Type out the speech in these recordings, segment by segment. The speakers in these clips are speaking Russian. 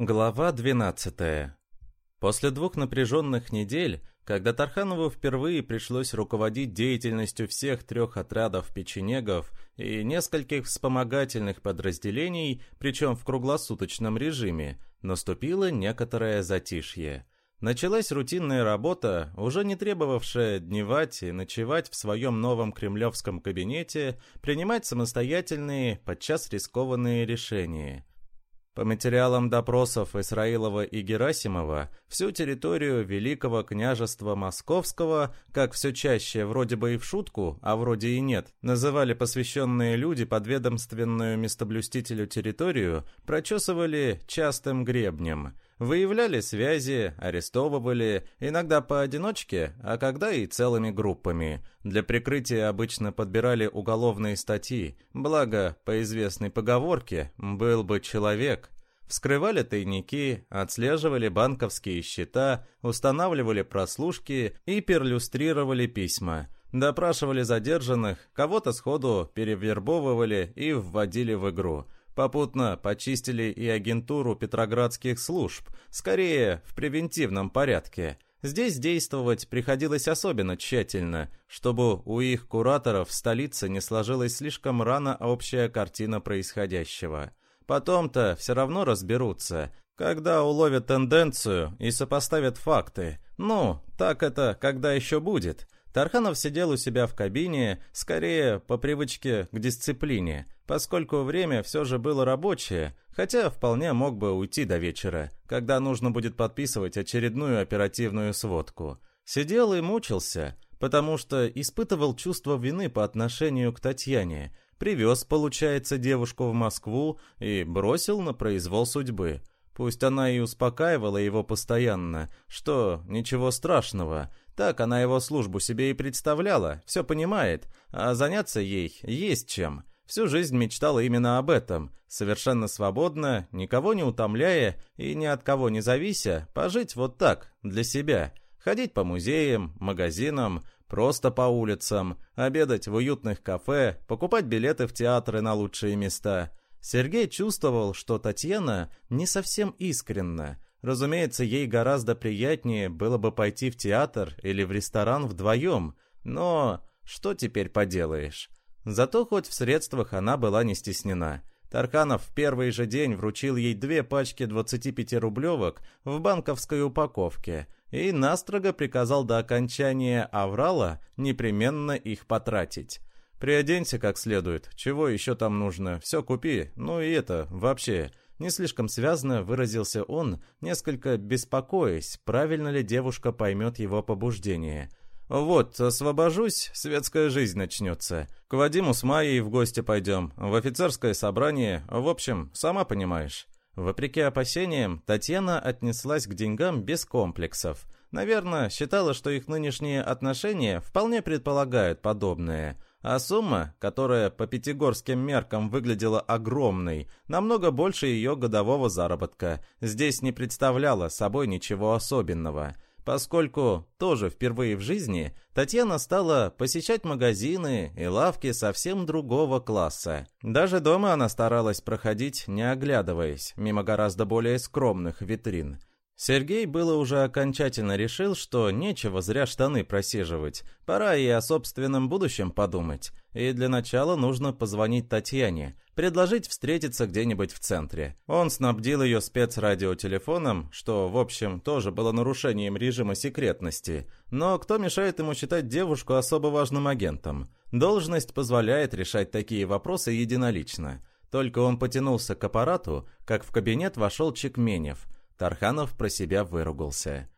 Глава 12. После двух напряженных недель, когда Тарханову впервые пришлось руководить деятельностью всех трех отрядов печенегов и нескольких вспомогательных подразделений, причем в круглосуточном режиме, наступило некоторое затишье. Началась рутинная работа, уже не требовавшая дневать и ночевать в своем новом кремлевском кабинете, принимать самостоятельные, подчас рискованные решения – по материалам допросов Исраилова и Герасимова, всю территорию Великого княжества Московского, как все чаще, вроде бы и в шутку, а вроде и нет, называли посвященные люди подведомственную местоблюстителю территорию, прочесывали частым гребнем – Выявляли связи, арестовывали, иногда поодиночке, а когда и целыми группами. Для прикрытия обычно подбирали уголовные статьи, благо, по известной поговорке, был бы человек. Вскрывали тайники, отслеживали банковские счета, устанавливали прослушки и перлюстрировали письма. Допрашивали задержанных, кого-то сходу перевербовывали и вводили в игру – Попутно почистили и агентуру петроградских служб, скорее в превентивном порядке. Здесь действовать приходилось особенно тщательно, чтобы у их кураторов в столице не сложилась слишком рано общая картина происходящего. Потом-то все равно разберутся, когда уловят тенденцию и сопоставят факты. Ну, так это когда еще будет. Тарханов сидел у себя в кабине, скорее по привычке к дисциплине – поскольку время все же было рабочее, хотя вполне мог бы уйти до вечера, когда нужно будет подписывать очередную оперативную сводку. Сидел и мучился, потому что испытывал чувство вины по отношению к Татьяне, привез, получается, девушку в Москву и бросил на произвол судьбы. Пусть она и успокаивала его постоянно, что ничего страшного, так она его службу себе и представляла, все понимает, а заняться ей есть чем – Всю жизнь мечтала именно об этом, совершенно свободно, никого не утомляя и ни от кого не завися, пожить вот так, для себя, ходить по музеям, магазинам, просто по улицам, обедать в уютных кафе, покупать билеты в театры на лучшие места. Сергей чувствовал, что Татьяна не совсем искренна. Разумеется, ей гораздо приятнее было бы пойти в театр или в ресторан вдвоем, но что теперь поделаешь? Зато хоть в средствах она была не стеснена. Тарханов в первый же день вручил ей две пачки 25-рублевок в банковской упаковке и настрого приказал до окончания аврала непременно их потратить. «Приоденься как следует, чего еще там нужно, все купи, ну и это, вообще...» Не слишком связно выразился он, несколько беспокоясь, правильно ли девушка поймет его побуждение. «Вот, освобожусь, светская жизнь начнется. К Вадиму с Майей в гости пойдем, в офицерское собрание, в общем, сама понимаешь». Вопреки опасениям, Татьяна отнеслась к деньгам без комплексов. Наверное, считала, что их нынешние отношения вполне предполагают подобное. А сумма, которая по пятигорским меркам выглядела огромной, намного больше ее годового заработка, здесь не представляла собой ничего особенного – поскольку тоже впервые в жизни Татьяна стала посещать магазины и лавки совсем другого класса. Даже дома она старалась проходить, не оглядываясь, мимо гораздо более скромных витрин. Сергей было уже окончательно решил, что нечего зря штаны просиживать, пора и о собственном будущем подумать. И для начала нужно позвонить Татьяне, предложить встретиться где-нибудь в центре. Он снабдил ее спецрадиотелефоном, что, в общем, тоже было нарушением режима секретности. Но кто мешает ему считать девушку особо важным агентом? Должность позволяет решать такие вопросы единолично. Только он потянулся к аппарату, как в кабинет вошел Чекменев – Тарханов про себя выругался.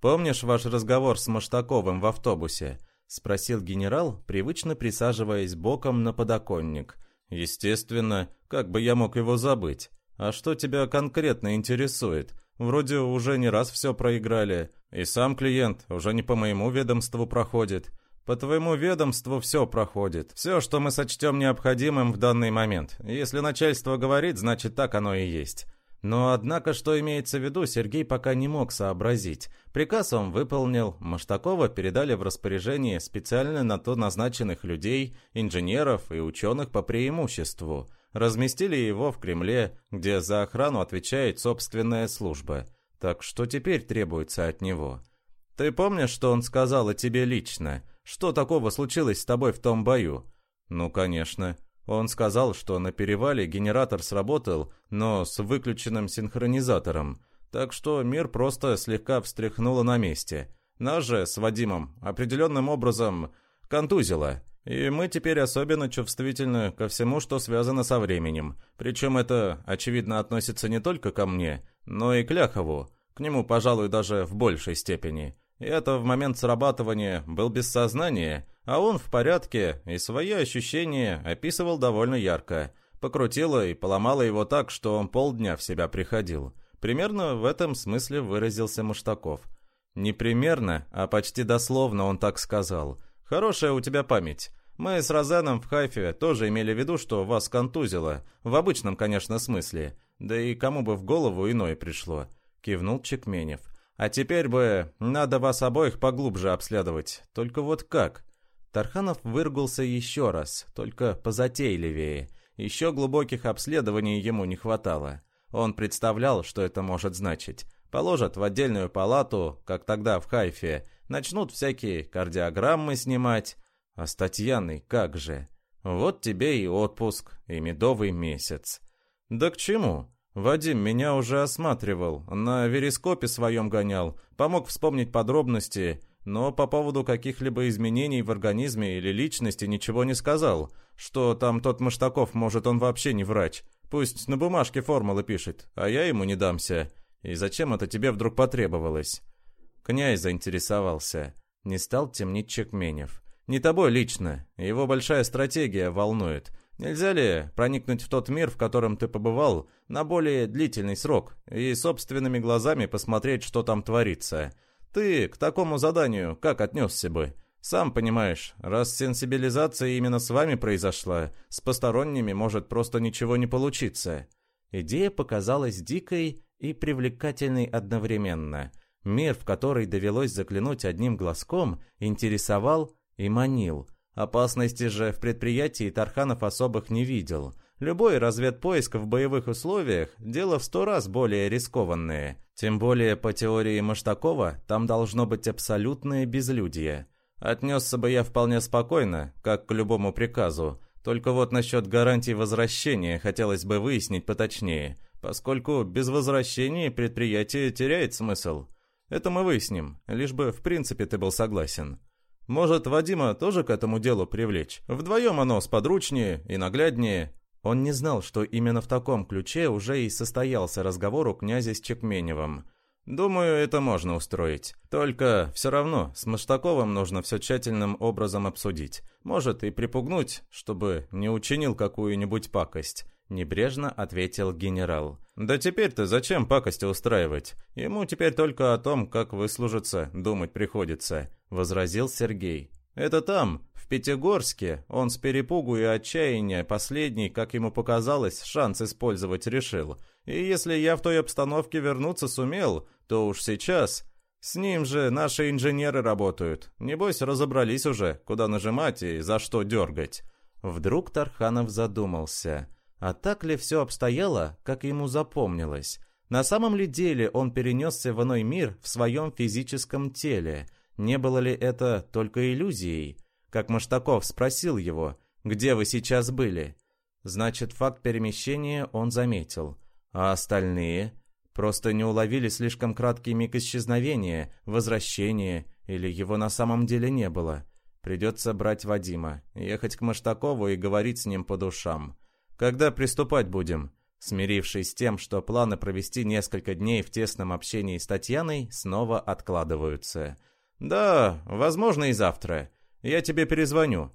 «Помнишь ваш разговор с Маштаковым в автобусе?» — спросил генерал, привычно присаживаясь боком на подоконник. «Естественно, как бы я мог его забыть? А что тебя конкретно интересует? Вроде уже не раз все проиграли, и сам клиент уже не по моему ведомству проходит. По твоему ведомству все проходит. Все, что мы сочтем необходимым в данный момент. Если начальство говорит, значит так оно и есть. Но, однако, что имеется в виду, Сергей пока не мог сообразить. Приказ он выполнил, Маштакова передали в распоряжение специально на то назначенных людей, инженеров и ученых по преимуществу. разместили его в Кремле, где за охрану отвечает собственная служба. Так что теперь требуется от него? Ты помнишь, что он сказал о тебе лично? Что такого случилось с тобой в том бою? Ну, конечно. Он сказал, что на перевале генератор сработал, но с выключенным синхронизатором. Так что мир просто слегка встряхнуло на месте. Нас же с Вадимом определенным образом контузило. И мы теперь особенно чувствительны ко всему, что связано со временем. Причем это, очевидно, относится не только ко мне, но и к Ляхову. К нему, пожалуй, даже в большей степени. Я-то в момент срабатывания был без сознания, а он в порядке и свои ощущения описывал довольно ярко. Покрутило и поломало его так, что он полдня в себя приходил. Примерно в этом смысле выразился Муштаков. Не примерно, а почти дословно он так сказал. «Хорошая у тебя память. Мы с Розеном в Хайфе тоже имели в виду, что вас контузило. В обычном, конечно, смысле. Да и кому бы в голову иное пришло», — кивнул Чекменев. «А теперь бы надо вас обоих поглубже обследовать. Только вот как?» Тарханов выругался еще раз, только позатейливее. Еще глубоких обследований ему не хватало. Он представлял, что это может значить. Положат в отдельную палату, как тогда в Хайфе, начнут всякие кардиограммы снимать. А с Татьяной как же? Вот тебе и отпуск, и медовый месяц. Да к чему? Вадим меня уже осматривал, на верископе своем гонял, помог вспомнить подробности, но по поводу каких-либо изменений в организме или личности ничего не сказал. Что там тот Маштаков, может, он вообще не врач. Пусть на бумажке формулы пишет, а я ему не дамся. И зачем это тебе вдруг потребовалось?» Князь заинтересовался. Не стал темнить Чекменев. «Не тобой лично. Его большая стратегия волнует. Нельзя ли проникнуть в тот мир, в котором ты побывал, на более длительный срок, и собственными глазами посмотреть, что там творится?» Ты к такому заданию как отнесся бы? Сам понимаешь, раз сенсибилизация именно с вами произошла, с посторонними может просто ничего не получиться». Идея показалась дикой и привлекательной одновременно. Мир, в который довелось заглянуть одним глазком, интересовал и манил. Опасности же в предприятии Тарханов особых не видел. Любой разведпоиск в боевых условиях – дело в сто раз более рискованное. Тем более, по теории Маштакова, там должно быть абсолютное безлюдье. Отнесся бы я вполне спокойно, как к любому приказу. Только вот насчет гарантий возвращения хотелось бы выяснить поточнее, поскольку без возвращения предприятие теряет смысл. Это мы выясним, лишь бы в принципе ты был согласен. Может, Вадима тоже к этому делу привлечь? Вдвоем оно сподручнее и нагляднее. Он не знал, что именно в таком ключе уже и состоялся разговор у князя с Чекменевым. «Думаю, это можно устроить. Только все равно с Маштаковым нужно все тщательным образом обсудить. Может и припугнуть, чтобы не учинил какую-нибудь пакость». Небрежно ответил генерал. «Да теперь-то зачем пакости устраивать? Ему теперь только о том, как выслужиться, думать приходится», — возразил Сергей. «Это там, Пятигорске он с перепугу и отчаяния последний, как ему показалось, шанс использовать решил. И если я в той обстановке вернуться сумел, то уж сейчас... С ним же наши инженеры работают. Небось, разобрались уже, куда нажимать и за что дергать. Вдруг Тарханов задумался. А так ли все обстояло, как ему запомнилось? На самом ли деле он перенесся в иной мир в своем физическом теле? Не было ли это только иллюзией? как Маштаков спросил его, где вы сейчас были. Значит, факт перемещения он заметил. А остальные? Просто не уловили слишком краткий миг исчезновения, возвращения, или его на самом деле не было. Придется брать Вадима, ехать к Маштакову и говорить с ним по душам. Когда приступать будем? Смирившись с тем, что планы провести несколько дней в тесном общении с Татьяной снова откладываются. «Да, возможно, и завтра. Я тебе перезвоню».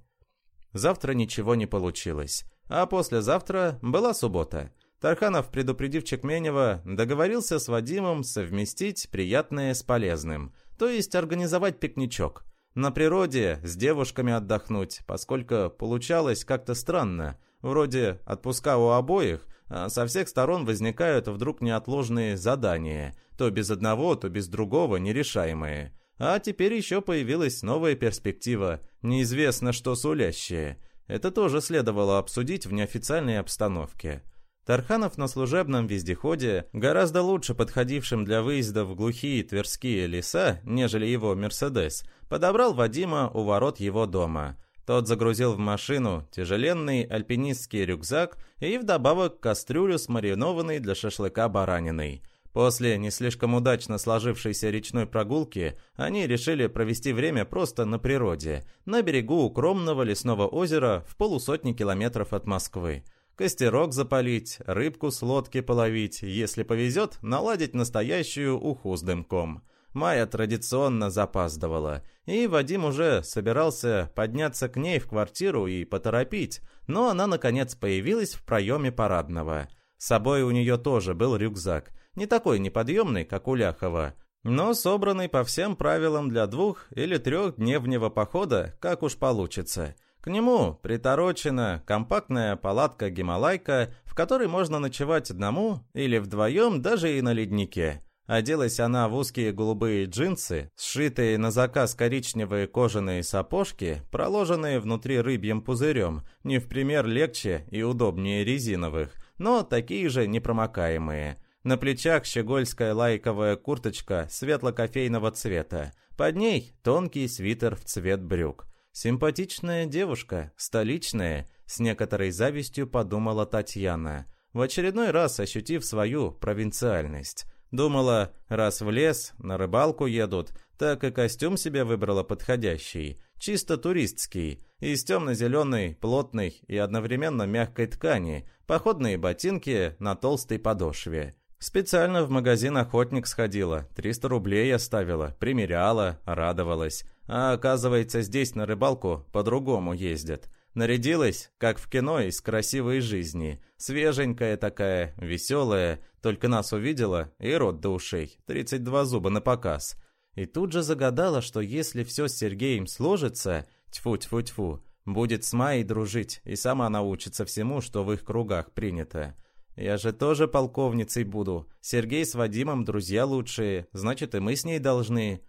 Завтра ничего не получилось. А послезавтра была суббота. Тарханов, предупредив Чекменева, договорился с Вадимом совместить приятное с полезным, то есть организовать пикничок. На природе с девушками отдохнуть, поскольку получалось как-то странно. Вроде отпуска у обоих, а со всех сторон возникают вдруг неотложные задания, то без одного, то без другого нерешаемые. А теперь еще появилась новая перспектива, неизвестно что сулящая. Это тоже следовало обсудить в неофициальной обстановке. Тарханов на служебном вездеходе, гораздо лучше подходившем для выезда в глухие тверские леса, нежели его «Мерседес», подобрал Вадима у ворот его дома. Тот загрузил в машину тяжеленный альпинистский рюкзак и вдобавок кастрюлю с маринованной для шашлыка бараниной. После не слишком удачно сложившейся речной прогулки они решили провести время просто на природе, на берегу укромного лесного озера в полусотни километров от Москвы. Костерок запалить, рыбку с лодки половить, если повезет, наладить настоящую уху с дымком. Майя традиционно запаздывала, и Вадим уже собирался подняться к ней в квартиру и поторопить, но она, наконец, появилась в проеме парадного. С собой у нее тоже был рюкзак, не такой неподъемный, как у Ляхова, но собранный по всем правилам для двух- или трехдневного похода, как уж получится. К нему приторочена компактная палатка-гималайка, в которой можно ночевать одному или вдвоем даже и на леднике. Оделась она в узкие голубые джинсы, сшитые на заказ коричневые кожаные сапожки, проложенные внутри рыбьим пузырем, не в пример легче и удобнее резиновых, но такие же непромокаемые. На плечах щегольская лайковая курточка светло-кофейного цвета. Под ней тонкий свитер в цвет брюк. Симпатичная девушка, столичная, с некоторой завистью подумала Татьяна, в очередной раз ощутив свою провинциальность. Думала, раз в лес, на рыбалку едут, так и костюм себе выбрала подходящий, чисто туристский, из темно-зеленой, плотной и одновременно мягкой ткани, походные ботинки на толстой подошве. Специально в магазин «Охотник» сходила, 300 рублей оставила, примеряла, радовалась. А оказывается, здесь на рыбалку по-другому ездят. Нарядилась, как в кино из красивой жизни. Свеженькая такая, веселая, только нас увидела, и рот до ушей, 32 зуба на показ. И тут же загадала, что если все с Сергеем сложится, тьфу-тьфу-тьфу, будет с Майей дружить, и сама научится всему, что в их кругах принято. Я же тоже полковницей буду. Сергей с Вадимом друзья лучшие, значит и мы с ней должны.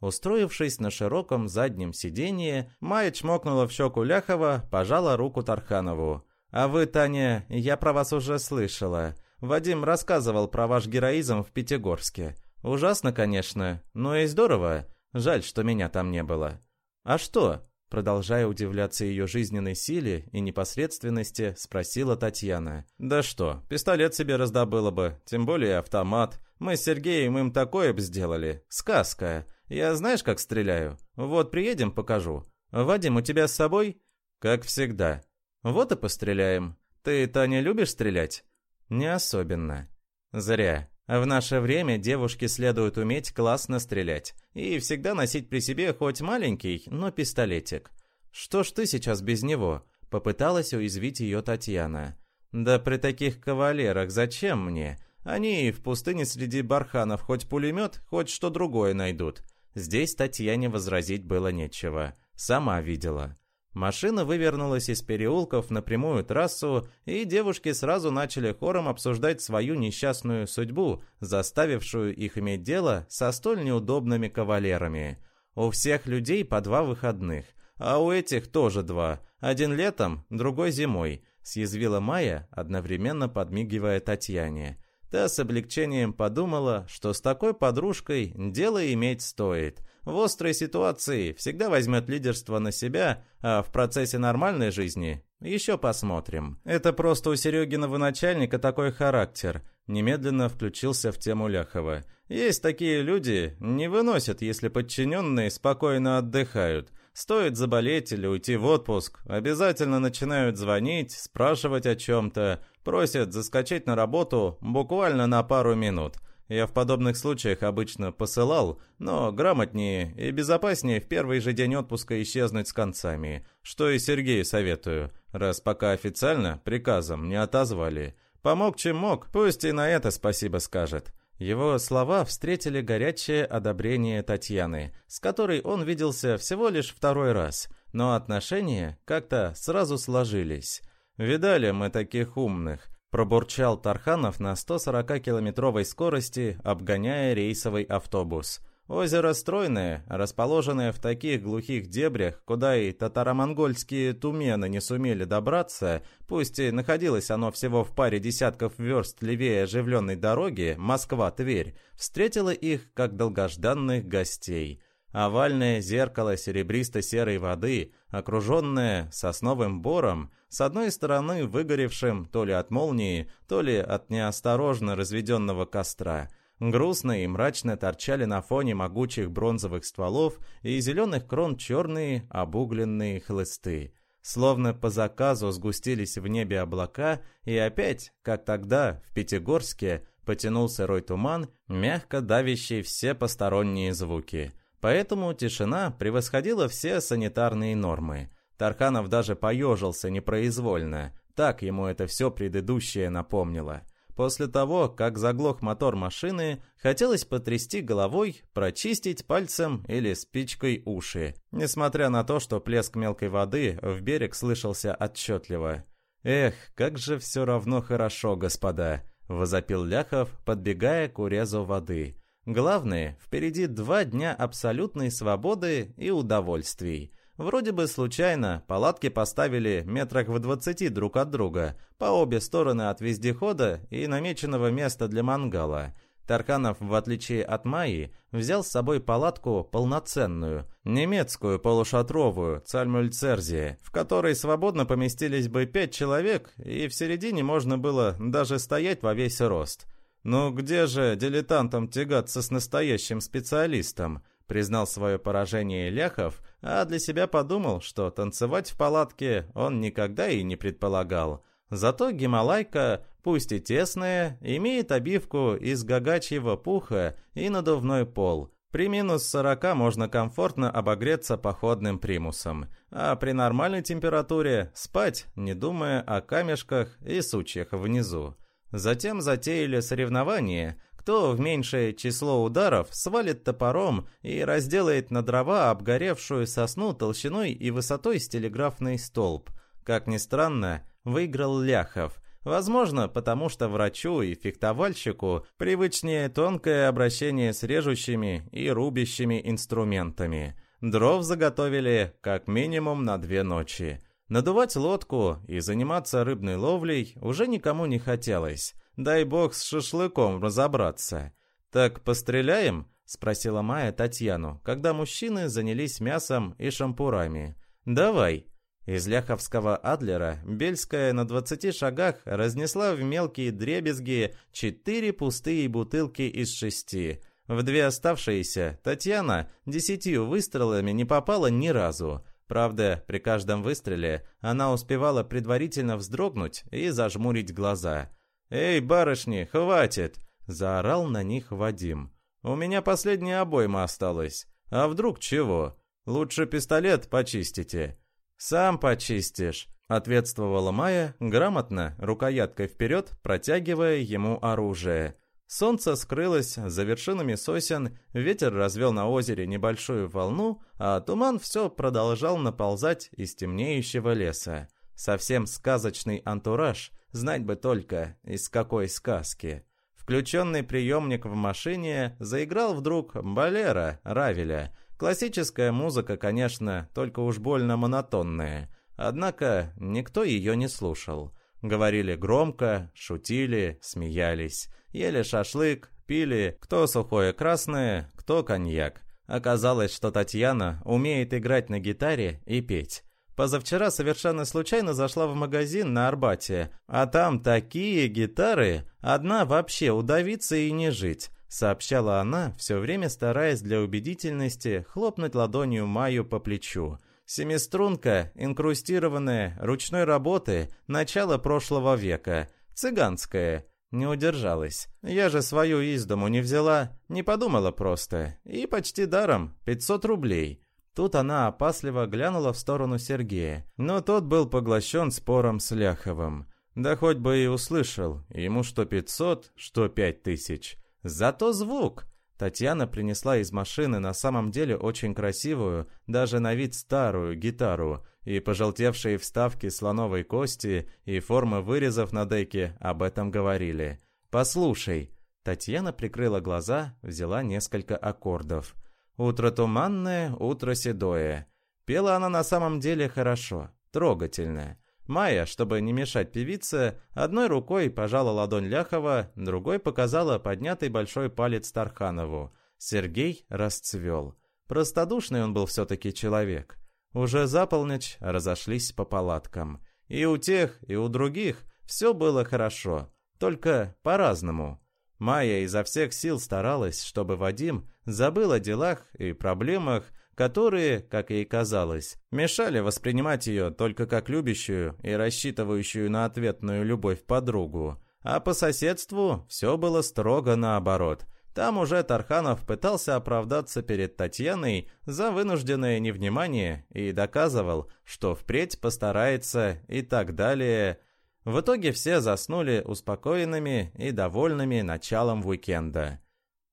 Устроившись на широком заднем сиденье, Майя чмокнула в щеку Ляхова, пожала руку Тарханову. «А вы, Таня, я про вас уже слышала. Вадим рассказывал про ваш героизм в Пятигорске. Ужасно, конечно, но и здорово. Жаль, что меня там не было». «А что?» Продолжая удивляться ее жизненной силе и непосредственности, спросила Татьяна. «Да что, пистолет себе раздобыла бы, тем более автомат. Мы с Сергеем им такое бы сделали. Сказка. Я знаешь, как стреляю? Вот приедем, покажу. Вадим, у тебя с собой? Как всегда. Вот и постреляем. Ты, Таня, любишь стрелять? Не особенно. Зря. В наше время девушке следует уметь классно стрелять и всегда носить при себе хоть маленький, но пистолетик. Что ж ты сейчас без него? Попыталась уязвить ее Татьяна. Да при таких кавалерах зачем мне? Они в пустыне среди барханов хоть пулемет, хоть что другое найдут. Здесь Татьяне возразить было нечего. Сама видела. Машина вывернулась из переулков на прямую трассу, и девушки сразу начали хором обсуждать свою несчастную судьбу, заставившую их иметь дело со столь неудобными кавалерами. У всех людей по два выходных, а у этих тоже два. Один летом, другой зимой, съязвила Майя, одновременно подмигивая Татьяне. Та с облегчением подумала, что с такой подружкой дело иметь стоит. В острой ситуации всегда возьмет лидерство на себя, а в процессе нормальной жизни еще посмотрим. Это просто у Серегиного начальника такой характер. Немедленно включился в тему Ляхова. Есть такие люди, не выносят, если подчиненные спокойно отдыхают. Стоит заболеть или уйти в отпуск, обязательно начинают звонить, спрашивать о чем-то, просят заскочить на работу буквально на пару минут. Я в подобных случаях обычно посылал, но грамотнее и безопаснее в первый же день отпуска исчезнуть с концами, что и Сергею советую, раз пока официально приказом не отозвали. Помог чем мог, пусть и на это спасибо скажет. Его слова встретили горячее одобрение Татьяны, с которой он виделся всего лишь второй раз, но отношения как-то сразу сложились. «Видали мы таких умных», – пробурчал Тарханов на 140-километровой скорости, обгоняя рейсовый автобус. Озеро стройное, расположенное в таких глухих дебрях, куда и татаро-монгольские тумены не сумели добраться, пусть и находилось оно всего в паре десятков верст левее оживленной дороги Москва-Тверь, встретило их как долгожданных гостей. Овальное зеркало серебристо-серой воды, окруженное сосновым бором, с одной стороны выгоревшим то ли от молнии, то ли от неосторожно разведенного костра – Грустно и мрачно торчали на фоне могучих бронзовых стволов и зеленых крон черные обугленные хлысты. Словно по заказу сгустились в небе облака, и опять, как тогда, в Пятигорске, потянулся рой туман, мягко давящий все посторонние звуки. Поэтому тишина превосходила все санитарные нормы. Тарханов даже поежился непроизвольно, так ему это все предыдущее напомнило – После того, как заглох мотор машины, хотелось потрясти головой, прочистить пальцем или спичкой уши, несмотря на то, что плеск мелкой воды в берег слышался отчетливо. «Эх, как же все равно хорошо, господа!» — возопил Ляхов, подбегая к урезу воды. «Главное, впереди два дня абсолютной свободы и удовольствий». Вроде бы случайно, палатки поставили метрах в двадцати друг от друга, по обе стороны от вездехода и намеченного места для мангала. Тарканов, в отличие от Майи, взял с собой палатку полноценную, немецкую полушатровую, цальмюльцерзия, в которой свободно поместились бы пять человек, и в середине можно было даже стоять во весь рост. Ну где же дилетантам тягаться с настоящим специалистом? Признал свое поражение Ляхов, а для себя подумал, что танцевать в палатке он никогда и не предполагал. Зато Гималайка, пусть и тесная, имеет обивку из гагачьего пуха и надувной пол. При минус 40 можно комфортно обогреться походным примусом, а при нормальной температуре спать, не думая о камешках и сучьях внизу. Затем затеяли соревнования, кто в меньшее число ударов свалит топором и разделает на дрова обгоревшую сосну толщиной и высотой с телеграфный столб. Как ни странно, выиграл Ляхов. Возможно, потому что врачу и фехтовальщику привычнее тонкое обращение с режущими и рубящими инструментами. Дров заготовили как минимум на две ночи. Надувать лодку и заниматься рыбной ловлей уже никому не хотелось. Дай бог с шашлыком разобраться. Так постреляем? Спросила Майя Татьяну, когда мужчины занялись мясом и шампурами. Давай. Из ляховского Адлера Бельская на двадцати шагах разнесла в мелкие дребезги четыре пустые бутылки из шести. В две оставшиеся Татьяна десятью выстрелами не попала ни разу. Правда, при каждом выстреле она успевала предварительно вздрогнуть и зажмурить глаза – «Эй, барышни, хватит!» — заорал на них Вадим. «У меня последняя обойма осталась. А вдруг чего? Лучше пистолет почистите». «Сам почистишь», — ответствовала Майя, грамотно, рукояткой вперед, протягивая ему оружие. Солнце скрылось за вершинами сосен, ветер развел на озере небольшую волну, а туман все продолжал наползать из темнеющего леса. Совсем сказочный антураж — Знать бы только, из какой сказки. Включенный приемник в машине заиграл вдруг «Болера» Равеля. Классическая музыка, конечно, только уж больно монотонная. Однако никто ее не слушал. Говорили громко, шутили, смеялись. Ели шашлык, пили кто сухое красное, кто коньяк. Оказалось, что Татьяна умеет играть на гитаре и петь. Позавчера совершенно случайно зашла в магазин на Арбате, а там такие гитары, одна вообще удавиться и не жить, сообщала она, все время стараясь для убедительности хлопнуть ладонью Маю по плечу. Семиструнка, инкрустированная, ручной работы, начало прошлого века, цыганская. Не удержалась. Я же свою из дому не взяла, не подумала просто. И почти даром, 500 рублей. Тут она опасливо глянула в сторону Сергея, но тот был поглощен спором с Ляховым. Да хоть бы и услышал, ему что пятьсот, что пять тысяч. Зато звук! Татьяна принесла из машины на самом деле очень красивую, даже на вид старую гитару, и пожелтевшие вставки слоновой кости и формы вырезов на деке об этом говорили. «Послушай». Татьяна прикрыла глаза, взяла несколько аккордов. «Утро туманное, утро седое». Пела она на самом деле хорошо, трогательно. Майя, чтобы не мешать певице, одной рукой пожала ладонь Ляхова, другой показала поднятый большой палец Тарханову. Сергей расцвел. Простодушный он был все-таки человек. Уже за полночь разошлись по палаткам. И у тех, и у других все было хорошо, только по-разному. Майя изо всех сил старалась, чтобы Вадим забыл о делах и проблемах, которые, как ей казалось, мешали воспринимать ее только как любящую и рассчитывающую на ответную любовь подругу. А по соседству все было строго наоборот. Там уже Тарханов пытался оправдаться перед Татьяной за вынужденное невнимание и доказывал, что впредь постарается и так далее – в итоге все заснули успокоенными и довольными началом уикенда.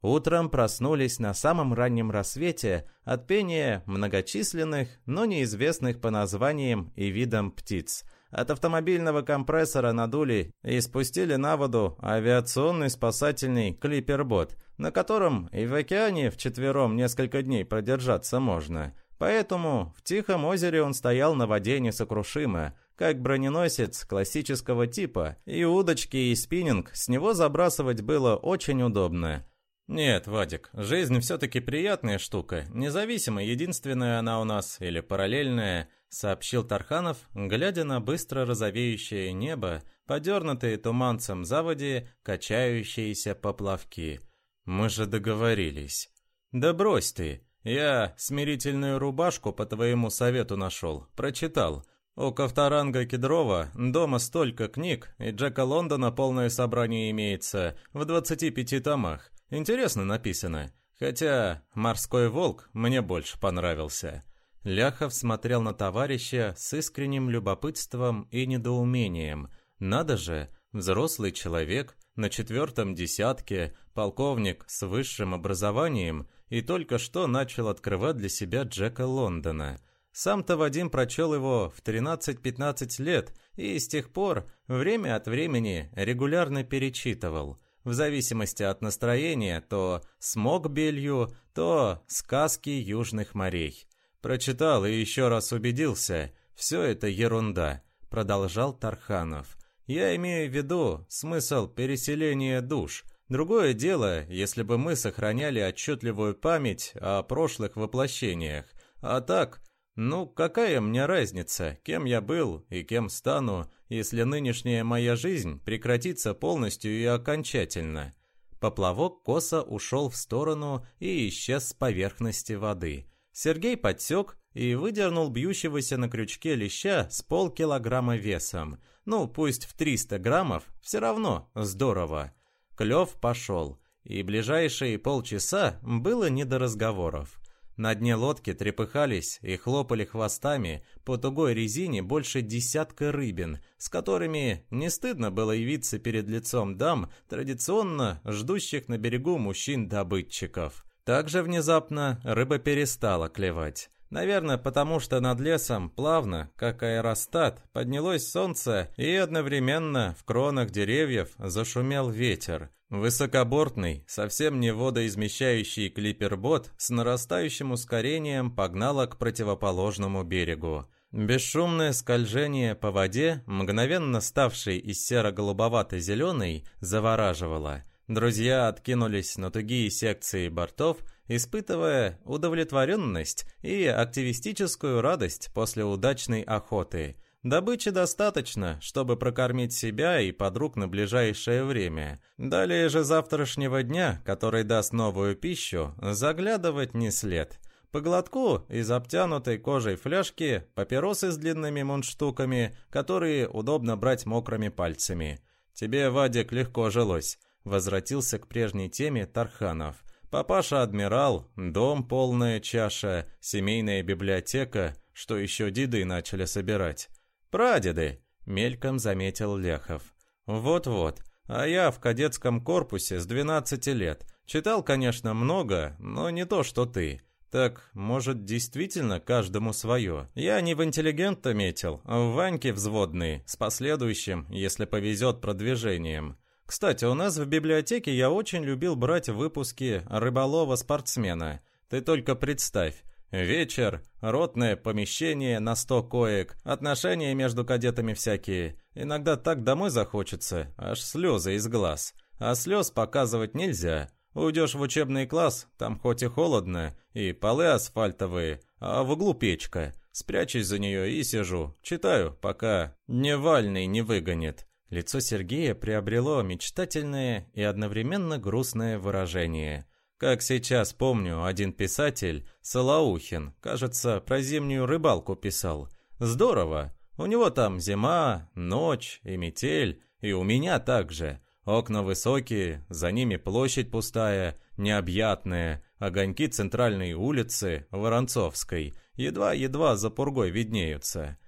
Утром проснулись на самом раннем рассвете от пения многочисленных, но неизвестных по названиям и видам птиц. От автомобильного компрессора надули и спустили на воду авиационный спасательный клипербот, на котором и в океане вчетвером несколько дней продержаться можно. Поэтому в Тихом озере он стоял на воде несокрушимо, как броненосец классического типа, и удочки и спиннинг с него забрасывать было очень удобно. Нет, Вадик, жизнь все-таки приятная штука, независимо, единственная она у нас или параллельная, сообщил Тарханов, глядя на быстро розовеющее небо, подернутые туманцем заводи, качающиеся поплавки. Мы же договорились. Да брось ты, я смирительную рубашку по твоему совету нашел, прочитал. У Ковторанга Кедрова дома столько книг, и Джека Лондона полное собрание имеется в 25 томах. Интересно написано. Хотя «Морской волк» мне больше понравился. Ляхов смотрел на товарища с искренним любопытством и недоумением. Надо же, взрослый человек, на четвертом десятке, полковник с высшим образованием и только что начал открывать для себя Джека Лондона – сам-то Вадим прочел его в 13-15 лет и с тех пор время от времени регулярно перечитывал. В зависимости от настроения то смог белью, то сказки южных морей. Прочитал и еще раз убедился, все это ерунда, продолжал Тарханов. Я имею в виду смысл переселения душ. Другое дело, если бы мы сохраняли отчетливую память о прошлых воплощениях. А так, ну, какая мне разница, кем я был и кем стану, если нынешняя моя жизнь прекратится полностью и окончательно? Поплавок косо ушел в сторону и исчез с поверхности воды. Сергей подсек и выдернул бьющегося на крючке леща с полкилограмма весом. Ну, пусть в 300 граммов, все равно здорово. Клев пошел, и ближайшие полчаса было не до разговоров. На дне лодки трепыхались и хлопали хвостами по тугой резине больше десятка рыбин, с которыми не стыдно было явиться перед лицом дам, традиционно ждущих на берегу мужчин-добытчиков. Также внезапно рыба перестала клевать. Наверное, потому что над лесом плавно, как аэростат, поднялось солнце, и одновременно в кронах деревьев зашумел ветер. Высокобортный, совсем не водоизмещающий клипербот с нарастающим ускорением погнало к противоположному берегу. Бесшумное скольжение по воде, мгновенно ставшей из серо-голубовато-зеленой, завораживало. Друзья откинулись на тугие секции бортов, испытывая удовлетворенность и активистическую радость после удачной охоты. Добычи достаточно, чтобы прокормить себя и подруг на ближайшее время. Далее же завтрашнего дня, который даст новую пищу, заглядывать не след. По глотку из обтянутой кожей фляжки папиросы с длинными мундштуками, которые удобно брать мокрыми пальцами. Тебе, Вадик, легко жилось. Возвратился к прежней теме Тарханов. Папаша адмирал, дом полная чаша, семейная библиотека, что еще деды начали собирать. «Прадеды», — мельком заметил Лехов. «Вот-вот, а я в кадетском корпусе с 12 лет. Читал, конечно, много, но не то, что ты. Так, может, действительно каждому свое? Я не в интеллигента метил, а в Ваньке взводный, с последующим, если повезет, продвижением. Кстати, у нас в библиотеке я очень любил брать выпуски рыболова-спортсмена. Ты только представь, Вечер, ротное помещение на сто коек, отношения между кадетами всякие. Иногда так домой захочется, аж слезы из глаз. А слез показывать нельзя. Уйдешь в учебный класс, там хоть и холодно, и полы асфальтовые, а в углу печка. Спрячусь за нее и сижу, читаю, пока Невальный не выгонит. Лицо Сергея приобрело мечтательное и одновременно грустное выражение. Как сейчас помню, один писатель, Салаухин, кажется, про зимнюю рыбалку писал. Здорово. У него там зима, ночь и метель, и у меня также. Окна высокие, за ними площадь пустая, необъятная, огоньки центральной улицы, Воронцовской, едва-едва за пургой виднеются.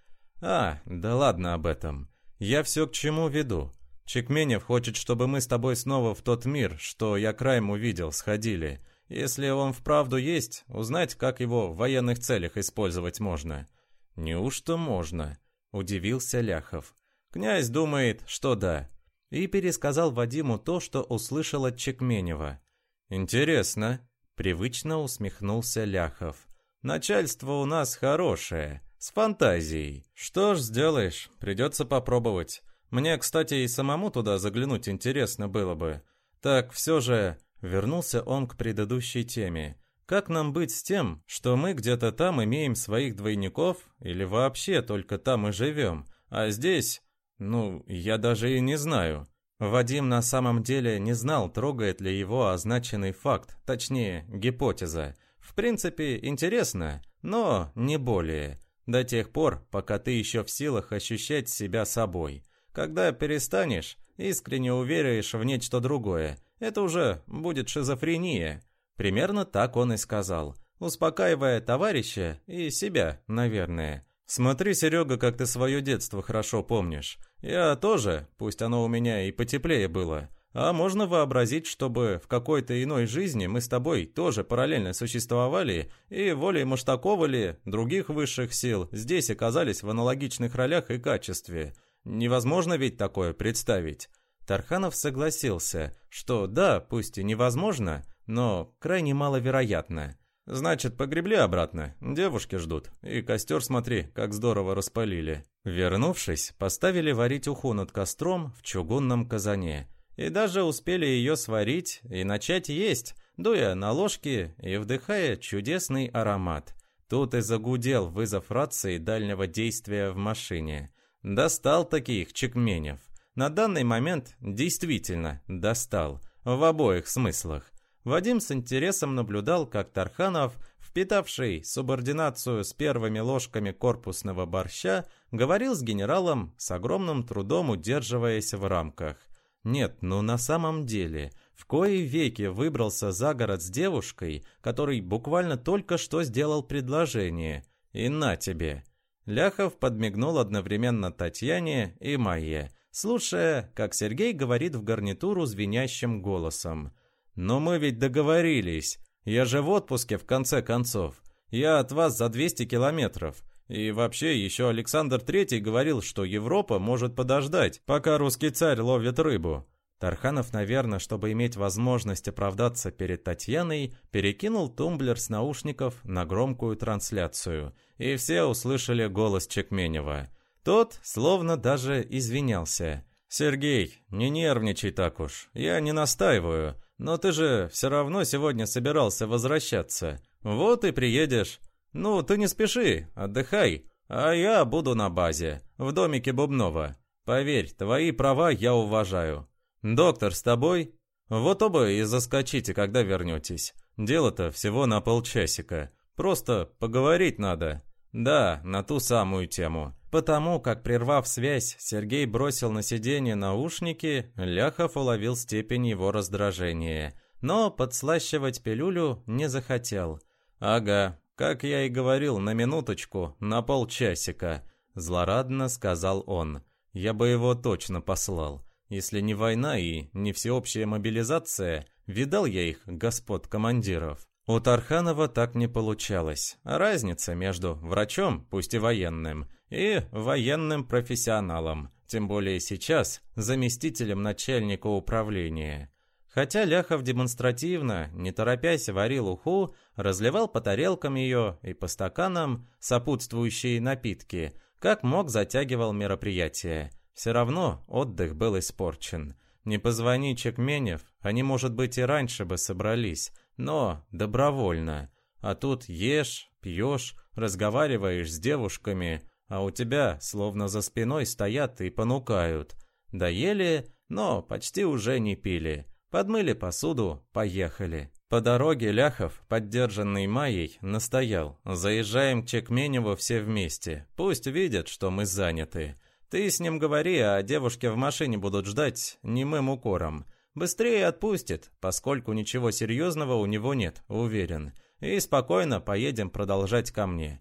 А, да ладно об этом. Я все к чему веду. Чекменев хочет, чтобы мы с тобой снова в тот мир, что я краем увидел, сходили. Если он вправду есть, узнать, как его в военных целях использовать можно». «Неужто можно?» – удивился Ляхов. «Князь думает, что да». И пересказал Вадиму то, что услышал от Чекменева. «Интересно», – привычно усмехнулся Ляхов. «Начальство у нас хорошее, с фантазией. Что ж сделаешь, придется попробовать. Мне, кстати, и самому туда заглянуть интересно было бы. Так все же, вернулся он к предыдущей теме. Как нам быть с тем, что мы где-то там имеем своих двойников, или вообще только там и живем, а здесь, ну, я даже и не знаю. Вадим на самом деле не знал, трогает ли его означенный факт, точнее, гипотеза. В принципе, интересно, но не более. До тех пор, пока ты еще в силах ощущать себя собой. Когда перестанешь, искренне уверяешь в нечто другое. Это уже будет шизофрения. Примерно так он и сказал, успокаивая товарища и себя, наверное. «Смотри, Серега, как ты свое детство хорошо помнишь. Я тоже, пусть оно у меня и потеплее было. А можно вообразить, чтобы в какой-то иной жизни мы с тобой тоже параллельно существовали и волей Маштакова ли, других высших сил, здесь оказались в аналогичных ролях и качестве. Невозможно ведь такое представить. Тарханов согласился, что да, пусть и невозможно, но крайне маловероятно. Значит, погребли обратно, девушки ждут. И костер, смотри, как здорово распалили. Вернувшись, поставили варить уху над костром в чугунном казане. И даже успели ее сварить и начать есть, дуя на ложки и вдыхая чудесный аромат. Тут и загудел вызов рации дальнего действия в машине. Достал таких чекменев. На данный момент действительно достал. В обоих смыслах. Вадим с интересом наблюдал, как Тарханов, впитавший субординацию с первыми ложками корпусного борща, говорил с генералом, с огромным трудом удерживаясь в рамках. Нет, ну на самом деле, в кои веки выбрался за город с девушкой, который буквально только что сделал предложение. И на тебе. Ляхов подмигнул одновременно Татьяне и Майе, слушая, как Сергей говорит в гарнитуру звенящим голосом. «Но мы ведь договорились. Я же в отпуске, в конце концов. Я от вас за 200 километров. И вообще, еще Александр Третий говорил, что Европа может подождать, пока русский царь ловит рыбу. Тарханов, наверное, чтобы иметь возможность оправдаться перед Татьяной, перекинул тумблер с наушников на громкую трансляцию, и все услышали голос Чекменева. Тот словно даже извинялся. «Сергей, не нервничай так уж, я не настаиваю, но ты же все равно сегодня собирался возвращаться. Вот и приедешь. Ну, ты не спеши, отдыхай, а я буду на базе, в домике Бубнова. Поверь, твои права я уважаю. «Доктор, с тобой?» «Вот оба и заскочите, когда вернетесь. Дело-то всего на полчасика. Просто поговорить надо». «Да, на ту самую тему». Потому как, прервав связь, Сергей бросил на сиденье наушники, Ляхов уловил степень его раздражения. Но подслащивать пилюлю не захотел. «Ага, как я и говорил, на минуточку, на полчасика», – злорадно сказал он. «Я бы его точно послал». Если не война и не всеобщая мобилизация, видал я их, господ командиров. У Тарханова так не получалось. Разница между врачом, пусть и военным, и военным профессионалом. тем более сейчас заместителем начальника управления. Хотя Ляхов демонстративно, не торопясь, варил уху, разливал по тарелкам ее и по стаканам сопутствующие напитки, как мог затягивал мероприятие. Все равно отдых был испорчен. Не позвони Чекменев, они, может быть, и раньше бы собрались, но добровольно. А тут ешь, пьешь, разговариваешь с девушками, а у тебя словно за спиной стоят и понукают. Доели, но почти уже не пили. Подмыли посуду, поехали. По дороге Ляхов, поддержанный Майей, настоял. Заезжаем к Чекменеву все вместе. Пусть видят, что мы заняты. Ты с ним говори, а девушки в машине будут ждать немым укором. Быстрее отпустит, поскольку ничего серьезного у него нет, уверен. И спокойно поедем продолжать ко мне.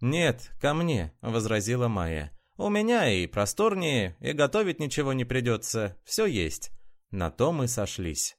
«Нет, ко мне», — возразила Майя. «У меня и просторнее, и готовить ничего не придется, все есть». На то мы сошлись.